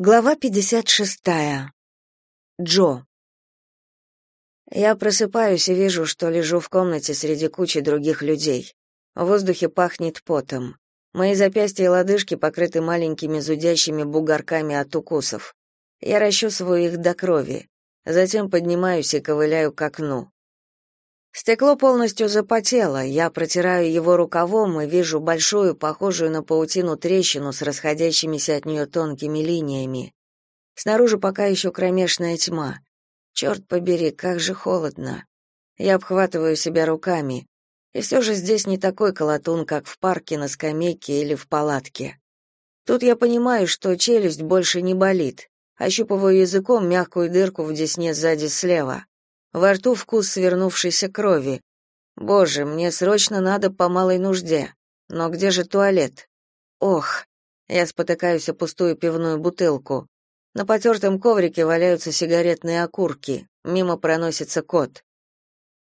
Глава 56. Джо. Я просыпаюсь и вижу, что лежу в комнате среди кучи других людей. В воздухе пахнет потом. Мои запястья и лодыжки покрыты маленькими зудящими бугорками от укусов. Я расчесываю их до крови. Затем поднимаюсь и ковыляю к окну. Стекло полностью запотело, я протираю его рукавом и вижу большую, похожую на паутину трещину с расходящимися от нее тонкими линиями. Снаружи пока еще кромешная тьма. Черт побери, как же холодно. Я обхватываю себя руками. И все же здесь не такой колотун, как в парке, на скамейке или в палатке. Тут я понимаю, что челюсть больше не болит. Ощупываю языком мягкую дырку в десне сзади слева. Во рту вкус свернувшейся крови. Боже, мне срочно надо по малой нужде. Но где же туалет? Ох, я спотыкаюсь о пустую пивную бутылку. На потертом коврике валяются сигаретные окурки. Мимо проносится кот.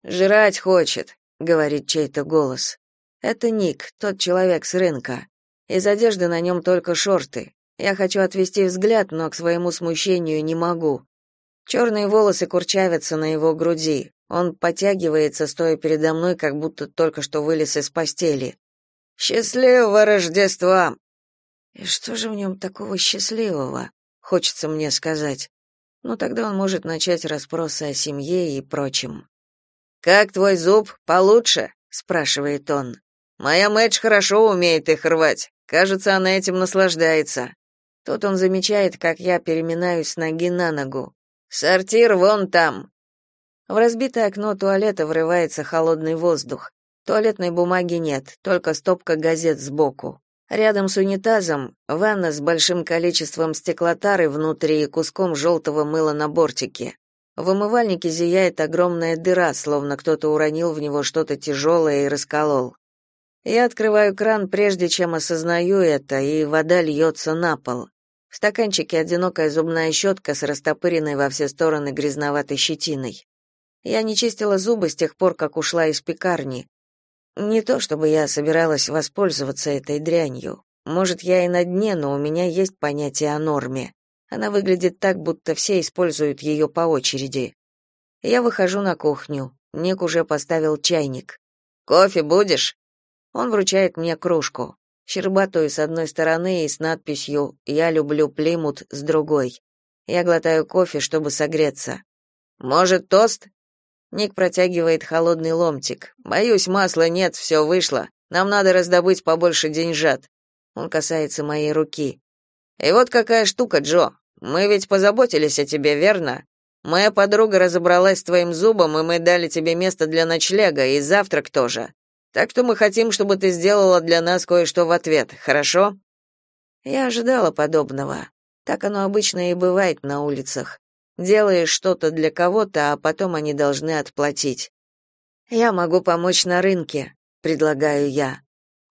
«Жрать хочет», — говорит чей-то голос. Это Ник, тот человек с рынка. Из одежды на нем только шорты. Я хочу отвести взгляд, но к своему смущению не могу. Черные волосы курчавятся на его груди. Он потягивается, стоя передо мной, как будто только что вылез из постели. «Счастливого Рождества!» И что же в нем такого счастливого, хочется мне сказать. Ну, тогда он может начать расспросы о семье и прочем. «Как твой зуб? Получше?» — спрашивает он. «Моя Мэдж хорошо умеет их рвать. Кажется, она этим наслаждается». Тут он замечает, как я переминаюсь ноги на ногу. Сортир вон там. В разбитое окно туалета врывается холодный воздух. Туалетной бумаги нет, только стопка газет сбоку. Рядом с унитазом ванна с большим количеством стеклотары внутри и куском желтого мыла на бортике. В умывальнике зияет огромная дыра, словно кто-то уронил в него что-то тяжелое и расколол. Я открываю кран, прежде чем осознаю это, и вода льется на пол. В стаканчике одинокая зубная щетка с растопыренной во все стороны грязноватой щетиной. Я не чистила зубы с тех пор, как ушла из пекарни. Не то чтобы я собиралась воспользоваться этой дрянью. Может, я и на дне, но у меня есть понятие о норме. Она выглядит так, будто все используют ее по очереди. Я выхожу на кухню. Ник уже поставил чайник. «Кофе будешь?» Он вручает мне кружку щербатую с одной стороны и с надписью «Я люблю Плимут» с другой. Я глотаю кофе, чтобы согреться. «Может, тост?» Ник протягивает холодный ломтик. «Боюсь, масла нет, все вышло. Нам надо раздобыть побольше деньжат». Он касается моей руки. «И вот какая штука, Джо. Мы ведь позаботились о тебе, верно? Моя подруга разобралась с твоим зубом, и мы дали тебе место для ночлега, и завтрак тоже. Так что мы хотим, чтобы ты сделала для нас кое-что в ответ, хорошо? Я ожидала подобного. Так оно обычно и бывает на улицах. Делаешь что-то для кого-то, а потом они должны отплатить. Я могу помочь на рынке, предлагаю я.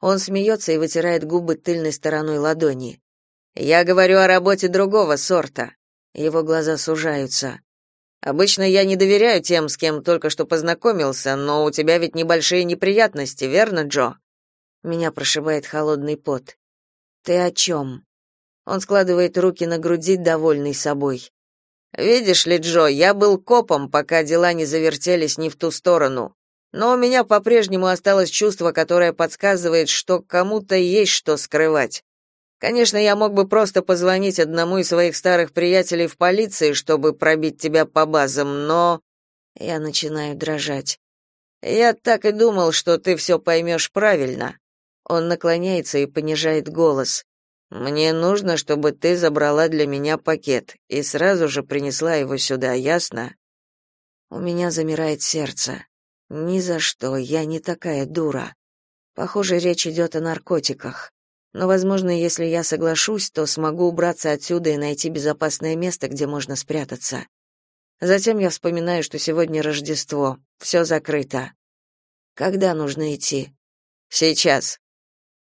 Он смеется и вытирает губы тыльной стороной ладони. Я говорю о работе другого сорта. Его глаза сужаются. Обычно я не доверяю тем, с кем только что познакомился, но у тебя ведь небольшие неприятности, верно, Джо? Меня прошибает холодный пот. Ты о чем?» Он складывает руки на груди, довольный собой. Видишь ли, Джо, я был копом, пока дела не завертелись не в ту сторону. Но у меня по-прежнему осталось чувство, которое подсказывает, что кому-то есть что скрывать. Конечно, я мог бы просто позвонить одному из своих старых приятелей в полиции, чтобы пробить тебя по базам, но я начинаю дрожать. Я так и думал, что ты все поймешь правильно. Он наклоняется и понижает голос. Мне нужно, чтобы ты забрала для меня пакет и сразу же принесла его сюда, ясно? У меня замирает сердце. Ни за что, я не такая дура. Похоже, речь идет о наркотиках. Но, возможно, если я соглашусь, то смогу убраться отсюда и найти безопасное место, где можно спрятаться. Затем я вспоминаю, что сегодня Рождество, все закрыто. Когда нужно идти? Сейчас.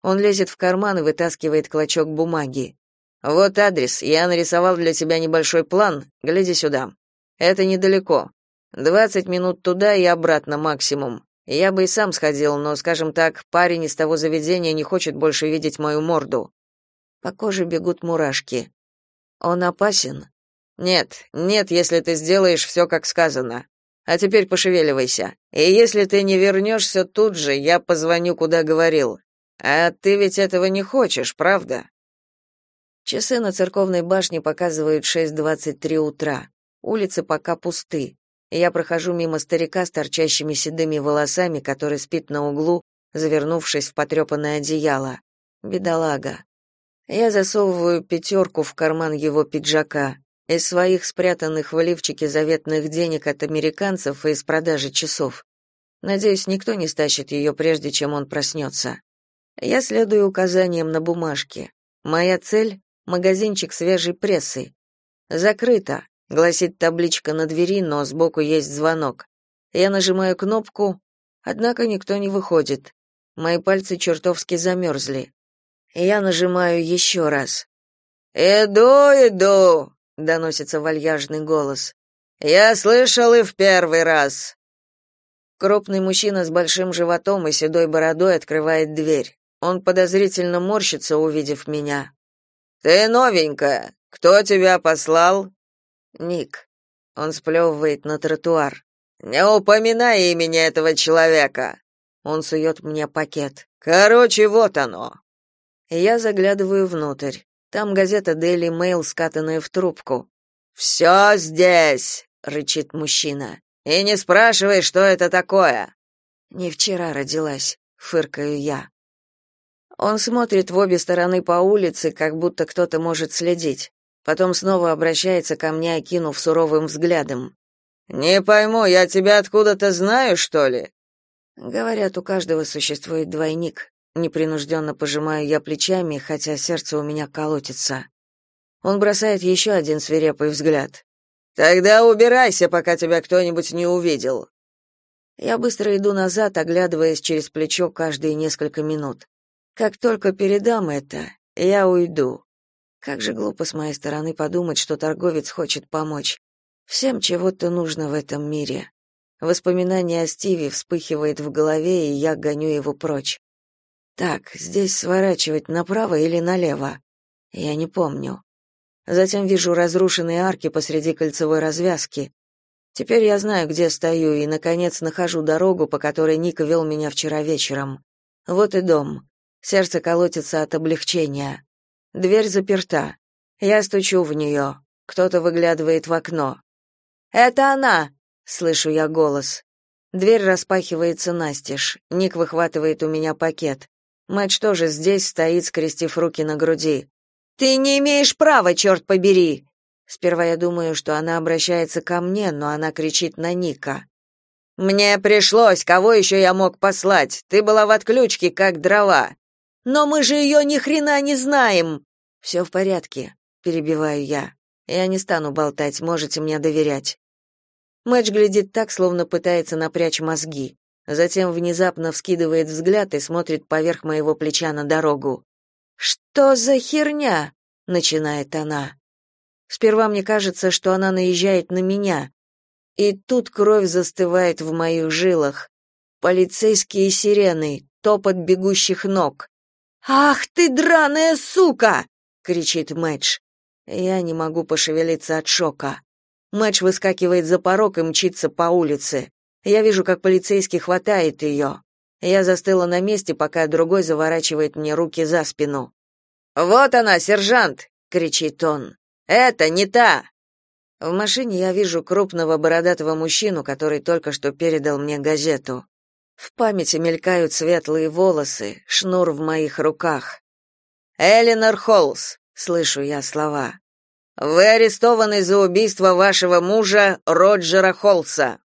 Он лезет в карман и вытаскивает клочок бумаги. Вот адрес. Я нарисовал для тебя небольшой план. Гляди сюда. Это недалеко. Двадцать минут туда и обратно максимум. Я бы и сам сходил, но, скажем так, парень из того заведения не хочет больше видеть мою морду. По коже бегут мурашки. Он опасен? Нет, нет, если ты сделаешь все, как сказано. А теперь пошевеливайся. И если ты не вернешься тут же, я позвоню, куда говорил. А ты ведь этого не хочешь, правда? Часы на церковной башне показывают 6:23 утра. Улицы пока пусты. Я прохожу мимо старика с торчащими седыми волосами, который спит на углу, завернувшись в потрепанное одеяло. Бедолага. Я засовываю пятерку в карман его пиджака. Из своих спрятанных в лифчике заветных денег от американцев и из продажи часов. Надеюсь, никто не стащит ее, прежде чем он проснется. Я следую указаниям на бумажке. Моя цель — магазинчик свежей прессы. Закрыто, гласит табличка на двери, но сбоку есть звонок. Я нажимаю кнопку, однако никто не выходит. Мои пальцы чертовски замерзли. Я нажимаю еще раз. «Иду, иду!» — доносится вальяжный голос. «Я слышал и в первый раз!» Крупный мужчина с большим животом и седой бородой открывает дверь. Он подозрительно морщится, увидев меня. «Ты новенькая. Кто тебя послал?» «Ник». Он сплевывает на тротуар. «Не упоминай имени этого человека!» Он сует мне пакет. «Короче, вот оно!» Я заглядываю внутрь. Там газета Daily Mail, скатанная в трубку. «Все здесь!» — рычит мужчина. «И не спрашивай, что это такое!» «Не вчера родилась», — фыркаю я. Он смотрит в обе стороны по улице, как будто кто-то может следить. Потом снова обращается ко мне, окинув суровым взглядом. «Не пойму, я тебя откуда-то знаю, что ли?» Говорят, у каждого существует двойник. Непринужденно пожимаю я плечами, хотя сердце у меня колотится. Он бросает еще один свирепый взгляд. «Тогда убирайся, пока тебя кто-нибудь не увидел». Я быстро иду назад, оглядываясь через плечо каждые несколько минут. Как только передам это, я уйду. Как же глупо с моей стороны подумать, что торговец хочет помочь. Всем чего-то нужно в этом мире. Воспоминание о Стиве вспыхивает в голове, и я гоню его прочь. Так, здесь сворачивать направо или налево? Я не помню. Затем вижу разрушенные арки посреди кольцевой развязки. Теперь я знаю, где стою, и, наконец, нахожу дорогу, по которой Ника вел меня вчера вечером. Вот и дом. Сердце колотится от облегчения. Дверь заперта. Я стучу в нее. Кто-то выглядывает в окно. «Это она!» — слышу я голос. Дверь распахивается настежь. Ник выхватывает у меня пакет. Мэтч тоже здесь стоит, скрестив руки на груди. «Ты не имеешь права, черт побери!» Сперва я думаю, что она обращается ко мне, но она кричит на Ника. «Мне пришлось, кого еще я мог послать? Ты была в отключке, как дрова. Но мы же ее ни хрена не знаем. «Все в порядке, перебиваю я. Я не стану болтать, можете мне доверять. Мэтч глядит так, словно пытается напрячь мозги. Затем внезапно вскидывает взгляд и смотрит поверх моего плеча на дорогу. Что за херня? начинает она. Сперва мне кажется, что она наезжает на меня. И тут кровь застывает в моих жилах. Полицейские сирены, топот бегущих ног. «Ах ты, драная сука!» — кричит Мэтч. Я не могу пошевелиться от шока. Мэтч выскакивает за порог и мчится по улице. Я вижу, как полицейский хватает ее. Я застыла на месте, пока другой заворачивает мне руки за спину. «Вот она, сержант!» — кричит он. «Это не та!» В машине я вижу крупного бородатого мужчину, который только что передал мне газету. В памяти мелькают светлые волосы, шнур в моих руках. «Эленор Холлс», — слышу я слова. «Вы арестованы за убийство вашего мужа Роджера Холлса».